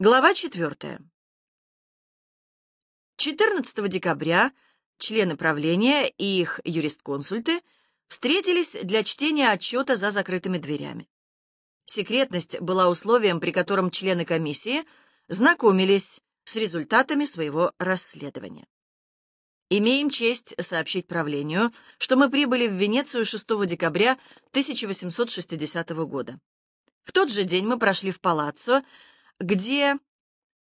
Глава 4. 14 декабря члены правления и их юрисконсульты встретились для чтения отчета за закрытыми дверями. Секретность была условием, при котором члены комиссии знакомились с результатами своего расследования. Имеем честь сообщить правлению, что мы прибыли в Венецию 6 декабря 1860 года. В тот же день мы прошли в палаццо, где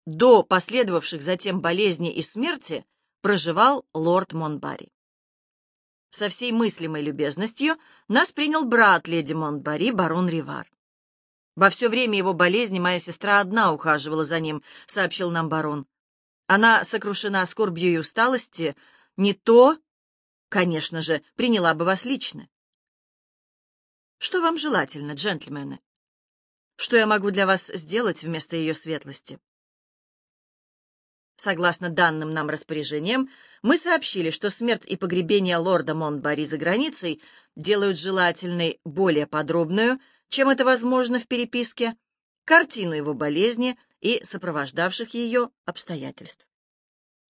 до последовавших затем болезни и смерти проживал лорд Монбари. Со всей мыслимой любезностью нас принял брат леди Монбари, барон Ривар. Во все время его болезни моя сестра одна ухаживала за ним, сообщил нам барон. Она сокрушена скорбью и усталости, не то, конечно же, приняла бы вас лично. Что вам желательно, джентльмены? Что я могу для вас сделать вместо ее светлости? Согласно данным нам распоряжениям, мы сообщили, что смерть и погребение лорда Монтбари за границей делают желательной более подробную, чем это возможно в переписке, картину его болезни и сопровождавших ее обстоятельств.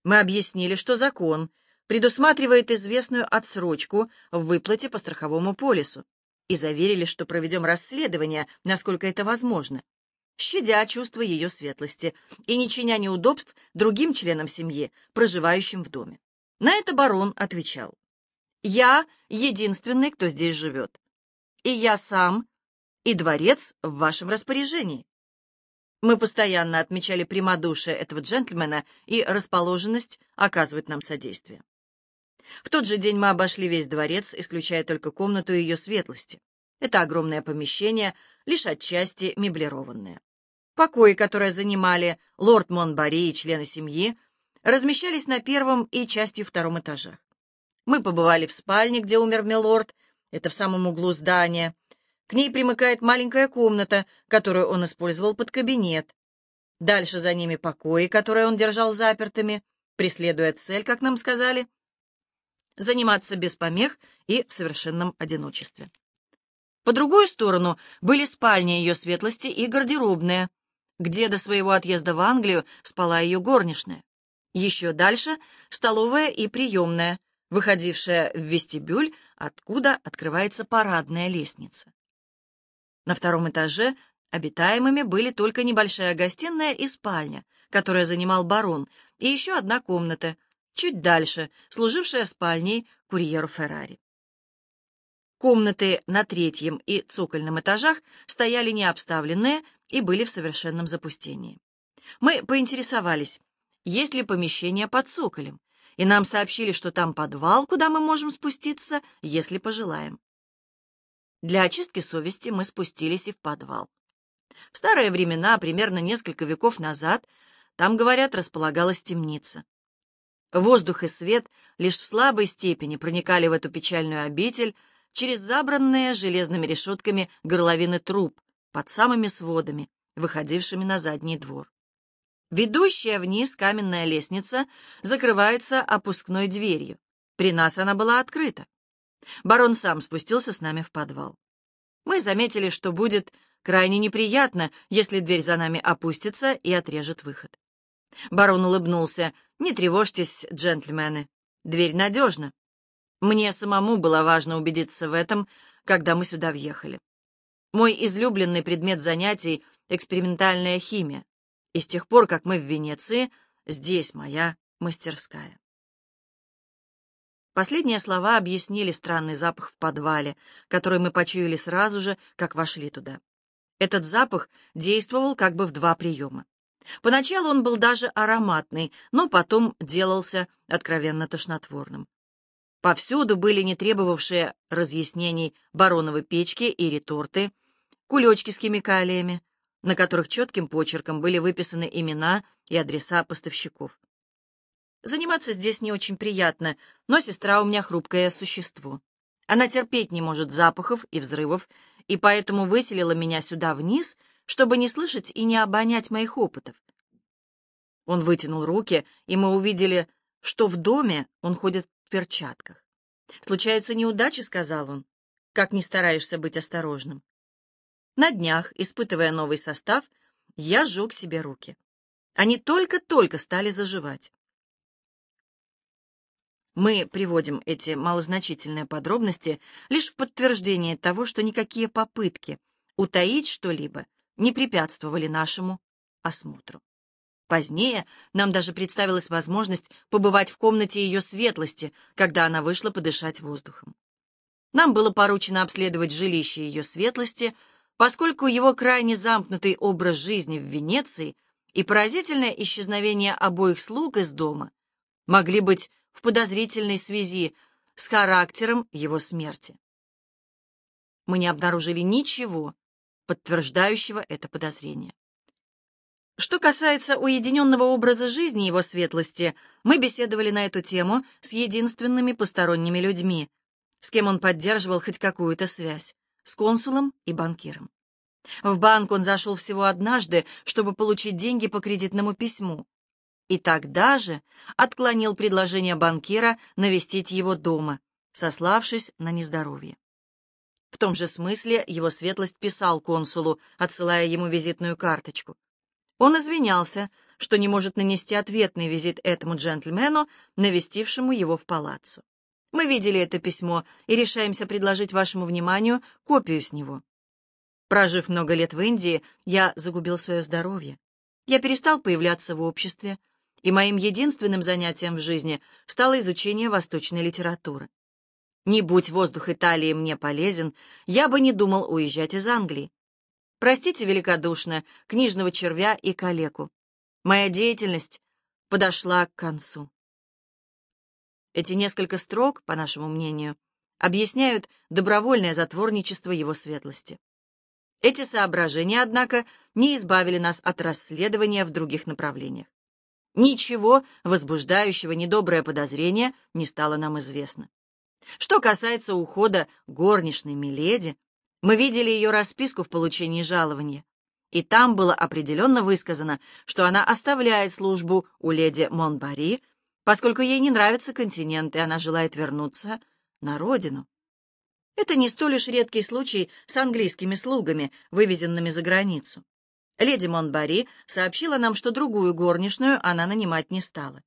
Мы объяснили, что закон предусматривает известную отсрочку в выплате по страховому полису, и заверили, что проведем расследование, насколько это возможно, щадя чувство ее светлости и не чиня неудобств другим членам семьи, проживающим в доме. На это барон отвечал. «Я единственный, кто здесь живет. И я сам, и дворец в вашем распоряжении». Мы постоянно отмечали прямодушие этого джентльмена и расположенность оказывать нам содействие. В тот же день мы обошли весь дворец, исключая только комнату ее светлости. Это огромное помещение, лишь отчасти меблированное. Покои, которые занимали лорд Монбари и члены семьи, размещались на первом и частью втором этажах. Мы побывали в спальне, где умер милорд, это в самом углу здания. К ней примыкает маленькая комната, которую он использовал под кабинет. Дальше за ними покои, которые он держал запертыми, преследуя цель, как нам сказали, заниматься без помех и в совершенном одиночестве. По другую сторону были спальни ее светлости и гардеробная, где до своего отъезда в Англию спала ее горничная. Еще дальше — столовая и приемная, выходившая в вестибюль, откуда открывается парадная лестница. На втором этаже обитаемыми были только небольшая гостиная и спальня, которая занимал барон, и еще одна комната, чуть дальше, служившая спальней курьеру Феррари. Комнаты на третьем и цокольном этажах стояли необставленные и были в совершенном запустении. Мы поинтересовались, есть ли помещение под цоколем, и нам сообщили, что там подвал, куда мы можем спуститься, если пожелаем. Для очистки совести мы спустились и в подвал. В старые времена, примерно несколько веков назад, там, говорят, располагалась темница. Воздух и свет лишь в слабой степени проникали в эту печальную обитель через забранные железными решетками горловины труб под самыми сводами, выходившими на задний двор. Ведущая вниз каменная лестница закрывается опускной дверью. При нас она была открыта. Барон сам спустился с нами в подвал. Мы заметили, что будет крайне неприятно, если дверь за нами опустится и отрежет выход. Барон улыбнулся. «Не тревожьтесь, джентльмены. Дверь надежна. Мне самому было важно убедиться в этом, когда мы сюда въехали. Мой излюбленный предмет занятий — экспериментальная химия. И с тех пор, как мы в Венеции, здесь моя мастерская». Последние слова объяснили странный запах в подвале, который мы почуяли сразу же, как вошли туда. Этот запах действовал как бы в два приема. Поначалу он был даже ароматный, но потом делался откровенно тошнотворным. Повсюду были не требовавшие разъяснений бароновы печки и реторты, кулечки с химикалиями, на которых четким почерком были выписаны имена и адреса поставщиков. Заниматься здесь не очень приятно, но сестра у меня хрупкое существо. Она терпеть не может запахов и взрывов, и поэтому выселила меня сюда вниз — чтобы не слышать и не обонять моих опытов. Он вытянул руки, и мы увидели, что в доме он ходит в перчатках. «Случаются неудачи», — сказал он, — «как не стараешься быть осторожным». На днях, испытывая новый состав, я сжег себе руки. Они только-только стали заживать. Мы приводим эти малозначительные подробности лишь в подтверждение того, что никакие попытки утаить что-либо не препятствовали нашему осмотру. Позднее нам даже представилась возможность побывать в комнате ее светлости, когда она вышла подышать воздухом. Нам было поручено обследовать жилище ее светлости, поскольку его крайне замкнутый образ жизни в Венеции и поразительное исчезновение обоих слуг из дома могли быть в подозрительной связи с характером его смерти. Мы не обнаружили ничего, подтверждающего это подозрение. Что касается уединенного образа жизни его светлости, мы беседовали на эту тему с единственными посторонними людьми, с кем он поддерживал хоть какую-то связь, с консулом и банкиром. В банк он зашел всего однажды, чтобы получить деньги по кредитному письму, и тогда же отклонил предложение банкира навестить его дома, сославшись на нездоровье. В том же смысле его светлость писал консулу, отсылая ему визитную карточку. Он извинялся, что не может нанести ответный визит этому джентльмену, навестившему его в палаццо. Мы видели это письмо и решаемся предложить вашему вниманию копию с него. Прожив много лет в Индии, я загубил свое здоровье. Я перестал появляться в обществе, и моим единственным занятием в жизни стало изучение восточной литературы. Не будь воздух Италии мне полезен, я бы не думал уезжать из Англии. Простите великодушно книжного червя и калеку. Моя деятельность подошла к концу. Эти несколько строк, по нашему мнению, объясняют добровольное затворничество его светлости. Эти соображения, однако, не избавили нас от расследования в других направлениях. Ничего возбуждающего недоброе подозрение не стало нам известно. Что касается ухода горничной Миледи, мы видели ее расписку в получении жалования, и там было определенно высказано, что она оставляет службу у леди Монбари, поскольку ей не нравится континент, и она желает вернуться на родину. Это не столь уж редкий случай с английскими слугами, вывезенными за границу. Леди Монбари сообщила нам, что другую горничную она нанимать не стала,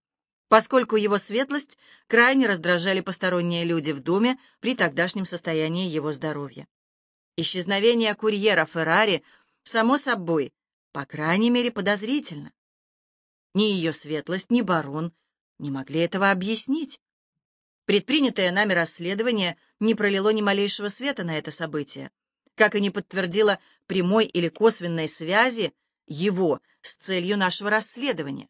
поскольку его светлость крайне раздражали посторонние люди в доме при тогдашнем состоянии его здоровья. Исчезновение курьера Феррари, само собой, по крайней мере, подозрительно. Ни ее светлость, ни барон не могли этого объяснить. Предпринятое нами расследование не пролило ни малейшего света на это событие, как и не подтвердило прямой или косвенной связи его с целью нашего расследования.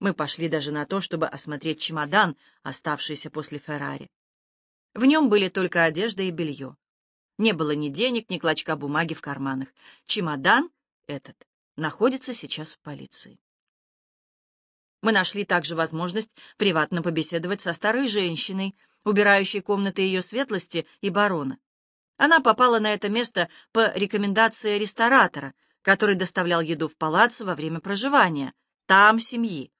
Мы пошли даже на то, чтобы осмотреть чемодан, оставшийся после Феррари. В нем были только одежда и белье. Не было ни денег, ни клочка бумаги в карманах. Чемодан этот находится сейчас в полиции. Мы нашли также возможность приватно побеседовать со старой женщиной, убирающей комнаты ее светлости и барона. Она попала на это место по рекомендации ресторатора, который доставлял еду в палаццо во время проживания, там семьи.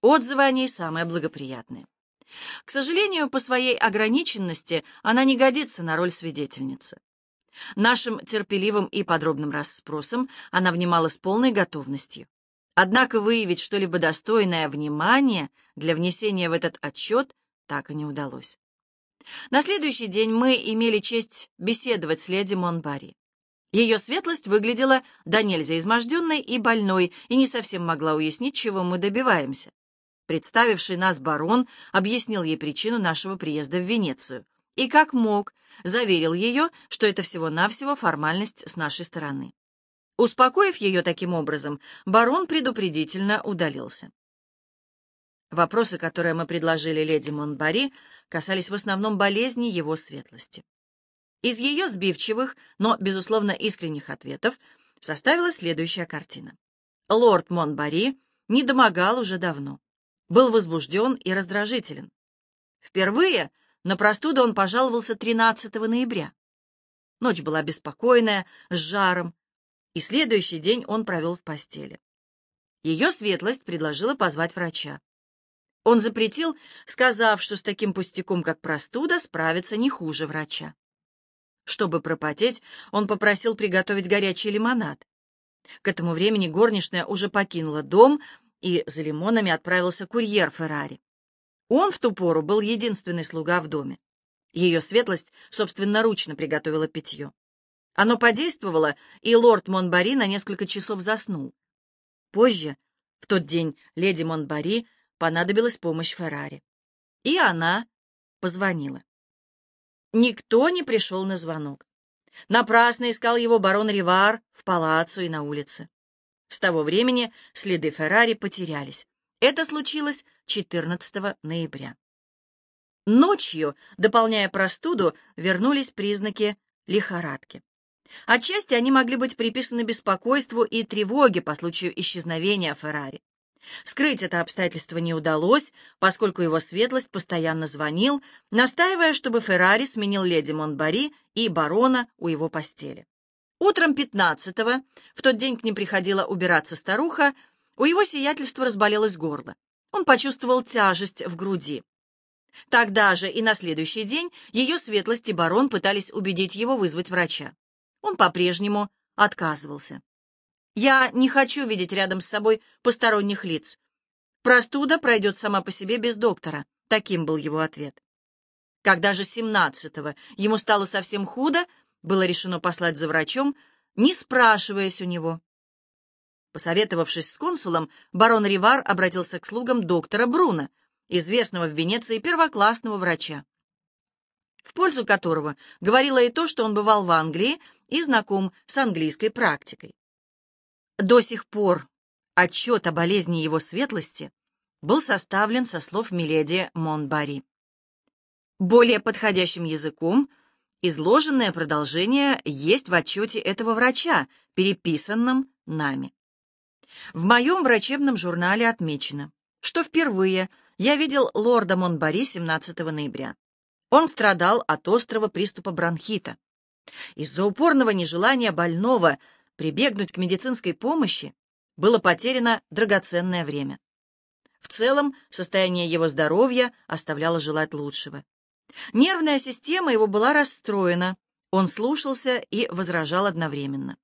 Отзывы о ней самые благоприятные. К сожалению, по своей ограниченности она не годится на роль свидетельницы. Нашим терпеливым и подробным расспросам она внимала с полной готовностью. Однако выявить что-либо достойное внимания для внесения в этот отчет так и не удалось. На следующий день мы имели честь беседовать с леди Монбари. Ее светлость выглядела до нельзя изможденной и больной, и не совсем могла уяснить, чего мы добиваемся. Представивший нас барон объяснил ей причину нашего приезда в Венецию и, как мог, заверил ее, что это всего-навсего формальность с нашей стороны. Успокоив ее таким образом, барон предупредительно удалился. Вопросы, которые мы предложили леди Монбари, касались в основном болезни его светлости. Из ее сбивчивых, но, безусловно, искренних ответов составилась следующая картина. Лорд Монбари не домогал уже давно был возбужден и раздражителен. Впервые на простуду он пожаловался 13 ноября. Ночь была беспокойная, с жаром, и следующий день он провел в постели. Ее светлость предложила позвать врача. Он запретил, сказав, что с таким пустяком, как простуда, справится не хуже врача. Чтобы пропотеть, он попросил приготовить горячий лимонад. К этому времени горничная уже покинула дом, и за лимонами отправился курьер Феррари. Он в ту пору был единственный слуга в доме. Ее светлость собственноручно приготовила питье. Оно подействовало, и лорд Монбари на несколько часов заснул. Позже, в тот день, леди Монбари понадобилась помощь Феррари. И она позвонила. Никто не пришел на звонок. Напрасно искал его барон Ривар в палаццо и на улице. С того времени следы Феррари потерялись. Это случилось 14 ноября. Ночью, дополняя простуду, вернулись признаки лихорадки. Отчасти они могли быть приписаны беспокойству и тревоге по случаю исчезновения Феррари. Скрыть это обстоятельство не удалось, поскольку его светлость постоянно звонил, настаивая, чтобы Феррари сменил леди Монбари и барона у его постели. Утром 15-го, в тот день к ним приходила убираться старуха, у его сиятельства разболелось горло. Он почувствовал тяжесть в груди. Тогда же и на следующий день ее светлость и барон пытались убедить его вызвать врача. Он по-прежнему отказывался. Я не хочу видеть рядом с собой посторонних лиц. Простуда пройдет сама по себе без доктора. Таким был его ответ. Когда же 17-го ему стало совсем худо, было решено послать за врачом, не спрашиваясь у него. Посоветовавшись с консулом, барон Ривар обратился к слугам доктора Бруна, известного в Венеции первоклассного врача, в пользу которого говорило и то, что он бывал в Англии и знаком с английской практикой. До сих пор отчет о болезни его светлости был составлен со слов Миледи Монбари. Более подходящим языком изложенное продолжение есть в отчете этого врача, переписанном нами. В моем врачебном журнале отмечено, что впервые я видел лорда Монбари 17 ноября. Он страдал от острого приступа бронхита. Из-за упорного нежелания больного прибегнуть к медицинской помощи, было потеряно драгоценное время. В целом, состояние его здоровья оставляло желать лучшего. Нервная система его была расстроена, он слушался и возражал одновременно.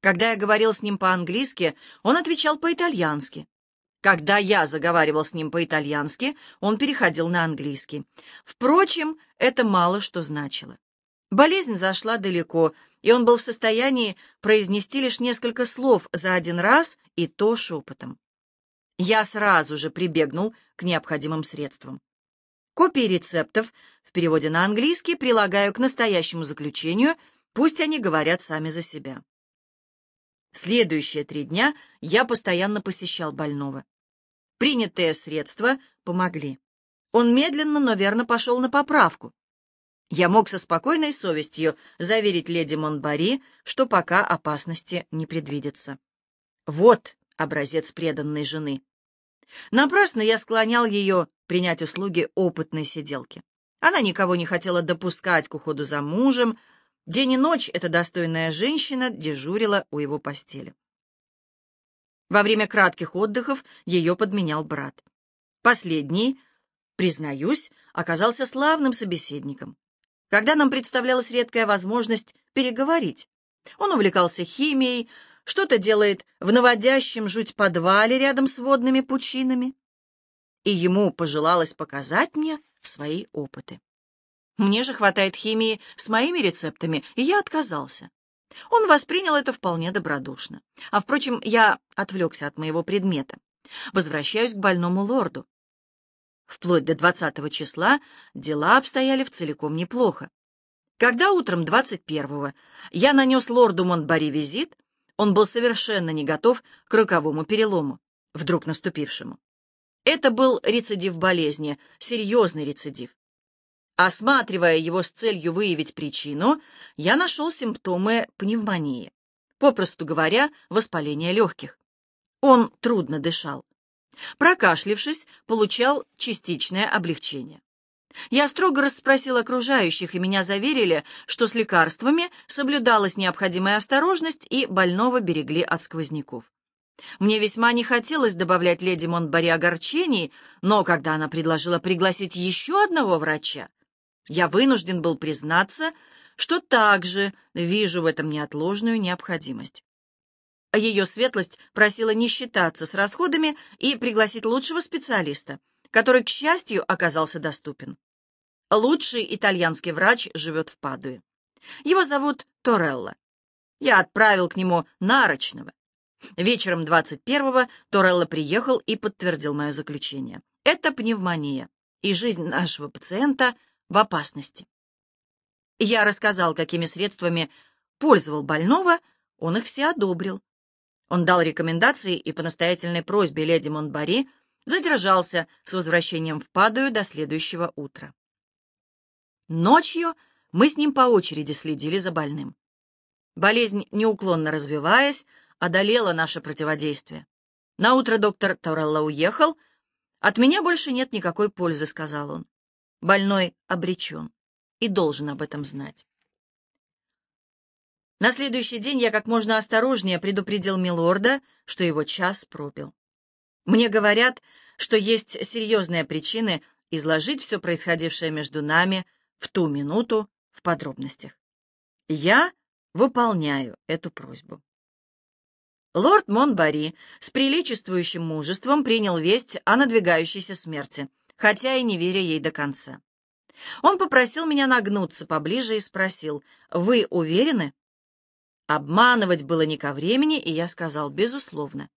Когда я говорил с ним по-английски, он отвечал по-итальянски. Когда я заговаривал с ним по-итальянски, он переходил на английский. Впрочем, это мало что значило. Болезнь зашла далеко, и он был в состоянии произнести лишь несколько слов за один раз, и то шепотом. Я сразу же прибегнул к необходимым средствам. Копии рецептов в переводе на английский прилагаю к настоящему заключению, пусть они говорят сами за себя. Следующие три дня я постоянно посещал больного. Принятые средства помогли. Он медленно, но верно пошел на поправку. Я мог со спокойной совестью заверить леди Монбари, что пока опасности не предвидится. Вот образец преданной жены. Напрасно я склонял ее принять услуги опытной сиделки. Она никого не хотела допускать к уходу за мужем. День и ночь эта достойная женщина дежурила у его постели. Во время кратких отдыхов ее подменял брат. Последний, признаюсь, оказался славным собеседником когда нам представлялась редкая возможность переговорить. Он увлекался химией, что-то делает в наводящем жуть подвале рядом с водными пучинами. И ему пожелалось показать мне свои опыты. Мне же хватает химии с моими рецептами, и я отказался. Он воспринял это вполне добродушно. А, впрочем, я отвлекся от моего предмета. Возвращаюсь к больному лорду. Вплоть до 20 числа дела обстояли в целиком неплохо. Когда утром 21-го я нанес лорду Монтбари визит, он был совершенно не готов к роковому перелому, вдруг наступившему. Это был рецидив болезни, серьезный рецидив. Осматривая его с целью выявить причину, я нашел симптомы пневмонии, попросту говоря, воспаление легких. Он трудно дышал. Прокашлившись, получал частичное облегчение. Я строго расспросил окружающих, и меня заверили, что с лекарствами соблюдалась необходимая осторожность, и больного берегли от сквозняков. Мне весьма не хотелось добавлять леди Монтбари огорчений, но когда она предложила пригласить еще одного врача, я вынужден был признаться, что также вижу в этом неотложную необходимость. Ее светлость просила не считаться с расходами и пригласить лучшего специалиста, который, к счастью, оказался доступен. Лучший итальянский врач живет в Падуе. Его зовут Торелло. Я отправил к нему нарочного. Вечером 21-го Торелло приехал и подтвердил мое заключение. Это пневмония, и жизнь нашего пациента в опасности. Я рассказал, какими средствами пользовал больного, он их все одобрил. Он дал рекомендации и по настоятельной просьбе леди Монбари задержался с возвращением в Падую до следующего утра. Ночью мы с ним по очереди следили за больным. Болезнь, неуклонно развиваясь, одолела наше противодействие. Наутро доктор Торелло уехал. «От меня больше нет никакой пользы», — сказал он. Больной обречен и должен об этом знать. На следующий день я как можно осторожнее предупредил Милорда, что его час пробил. Мне говорят, что есть серьезные причины изложить все происходившее между нами в ту минуту в подробностях. Я выполняю эту просьбу. Лорд Монбари с приличествующим мужеством принял весть о надвигающейся смерти, хотя и не веря ей до конца. Он попросил меня нагнуться поближе и спросил, «Вы уверены?» Обманывать было не ко времени, и я сказал, «Безусловно».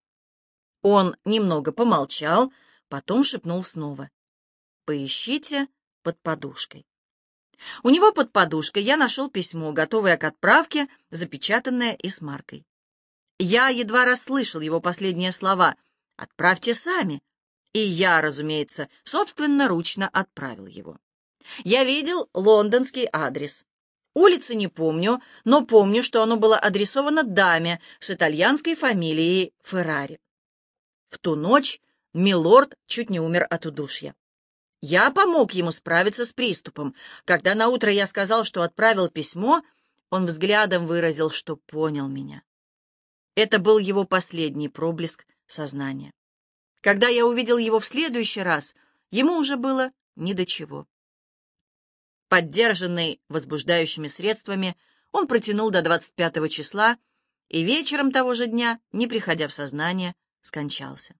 Он немного помолчал, потом шепнул снова, «Поищите под подушкой». У него под подушкой я нашел письмо, готовое к отправке, запечатанное и с маркой. Я едва расслышал его последние слова «Отправьте сами», и я, разумеется, собственноручно отправил его. Я видел лондонский адрес. Улицы не помню, но помню, что оно было адресовано даме с итальянской фамилией Феррари. В ту ночь милорд чуть не умер от удушья. Я помог ему справиться с приступом. Когда наутро я сказал, что отправил письмо, он взглядом выразил, что понял меня. Это был его последний проблеск сознания. Когда я увидел его в следующий раз, ему уже было ни до чего. Поддержанный возбуждающими средствами, он протянул до 25 числа и вечером того же дня, не приходя в сознание, скончался.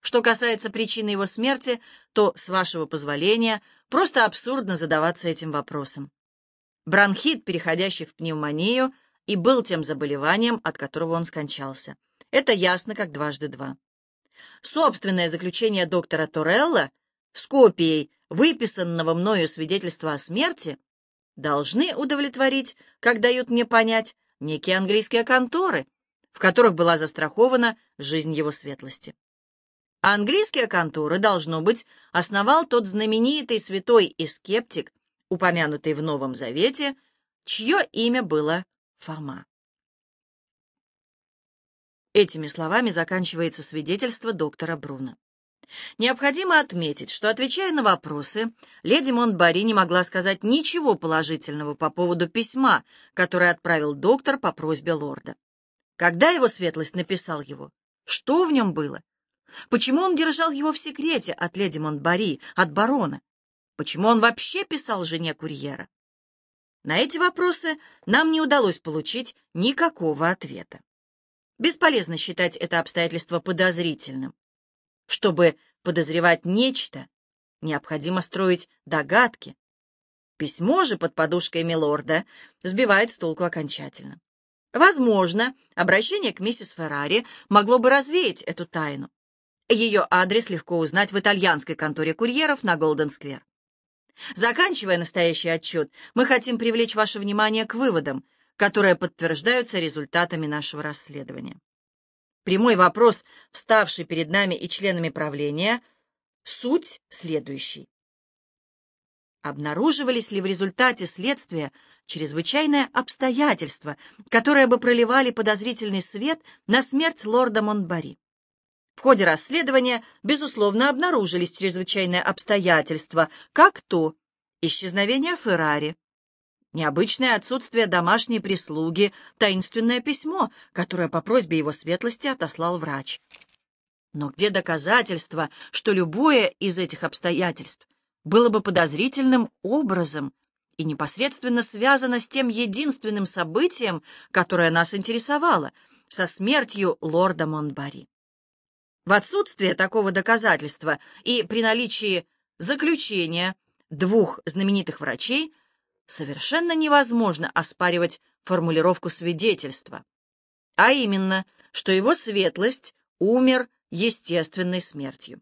Что касается причины его смерти, то, с вашего позволения, просто абсурдно задаваться этим вопросом. Бронхит, переходящий в пневмонию, и был тем заболеванием, от которого он скончался. Это ясно, как дважды два. Собственное заключение доктора Торелла с копией выписанного мною свидетельства о смерти, должны удовлетворить, как дают мне понять, некие английские конторы, в которых была застрахована жизнь его светлости. Английские конторы, должно быть, основал тот знаменитый святой и скептик, упомянутый в Новом Завете, чье имя было Фома. Этими словами заканчивается свидетельство доктора Бруна. Необходимо отметить, что, отвечая на вопросы, леди Монтбари не могла сказать ничего положительного по поводу письма, которое отправил доктор по просьбе лорда. Когда его светлость написал его? Что в нем было? Почему он держал его в секрете от леди Монтбари, от барона? Почему он вообще писал жене курьера? На эти вопросы нам не удалось получить никакого ответа. Бесполезно считать это обстоятельство подозрительным. Чтобы подозревать нечто, необходимо строить догадки. Письмо же под подушкой милорда сбивает с толку окончательно. Возможно, обращение к миссис Феррари могло бы развеять эту тайну. Ее адрес легко узнать в итальянской конторе курьеров на Голден-сквер. Заканчивая настоящий отчет, мы хотим привлечь ваше внимание к выводам, которые подтверждаются результатами нашего расследования. Прямой вопрос, вставший перед нами и членами правления, суть следующий. Обнаруживались ли в результате следствия чрезвычайные обстоятельства, которые бы проливали подозрительный свет на смерть лорда Монтбари? В ходе расследования, безусловно, обнаружились чрезвычайные обстоятельства, как то исчезновение Феррари, Необычное отсутствие домашней прислуги, таинственное письмо, которое по просьбе его светлости отослал врач. Но где доказательства, что любое из этих обстоятельств было бы подозрительным образом и непосредственно связано с тем единственным событием, которое нас интересовало, со смертью лорда Монтбари. В отсутствие такого доказательства и при наличии заключения двух знаменитых врачей совершенно невозможно оспаривать формулировку свидетельства, а именно, что его светлость умер естественной смертью.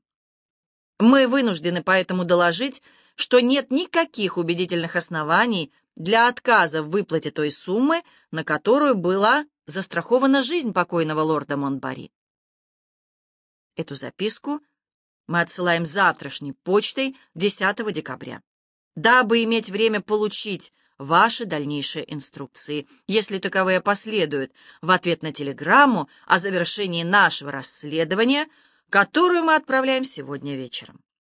Мы вынуждены поэтому доложить, что нет никаких убедительных оснований для отказа в выплате той суммы, на которую была застрахована жизнь покойного лорда Монбари. Эту записку мы отсылаем завтрашней почтой 10 декабря, дабы иметь время получить ваши дальнейшие инструкции, если таковые последуют, в ответ на телеграмму о завершении нашего расследования, которую мы отправляем сегодня вечером.